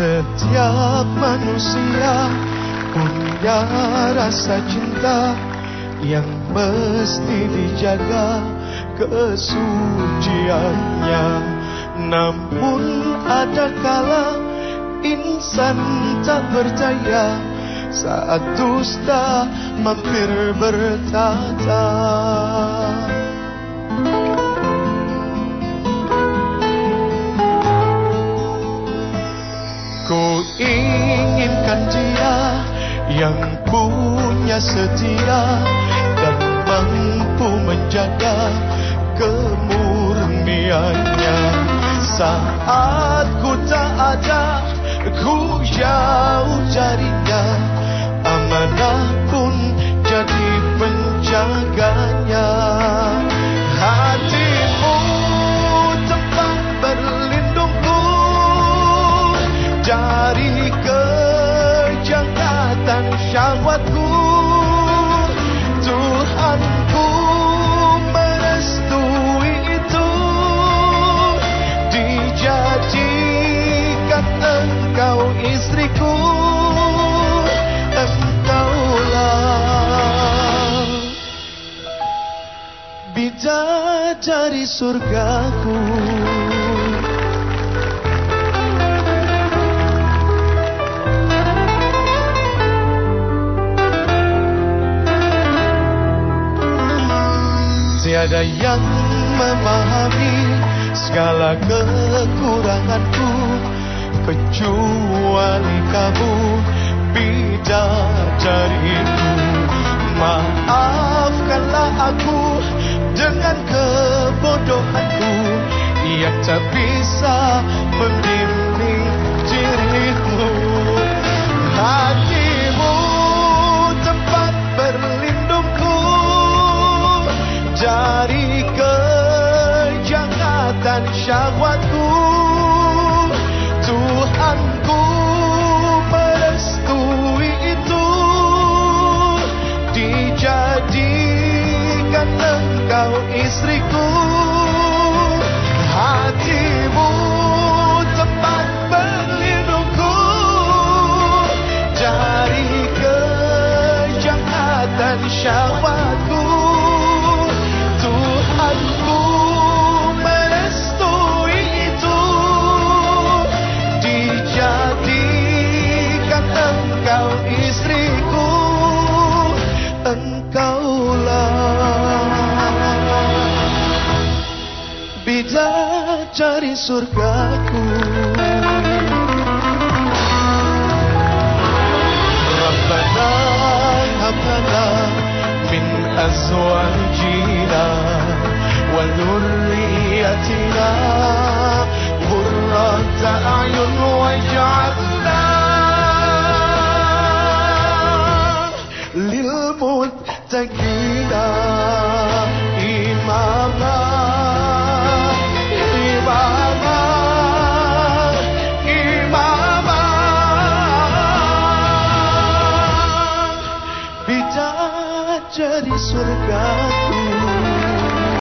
Setiap manusia punya rasa cinta yang mesti dijaga kesuciannya. Namun ada kala insan tak percaya saat dusta mampir bertata. Inginkan dia yang punya setia dan mampu menjaga kemurniannya. Saat ku tak ada ku jauh darinya amanah pun dari kejahatan syahwatku. Tuhanku merestui itu. Dijadikan engkau istriku. Engkaulah bidadari surgaku Tiada yang memahami segala kekuranganku kecuali kamu bidadariku. Maafkanlah aku dengan kebodohanku yang tak bisa membimbing dirimu. Hatimu kejahatan syahwatku. Tuhanku merestui itu. Dijadikan engkau istriku. Hatimu tempat berlindungku. Dari kejahatan syahwatku bidadari surgaku ربنا هب لنا من أزواجنا وذريتنا قرة أعين واجعلنا Solecato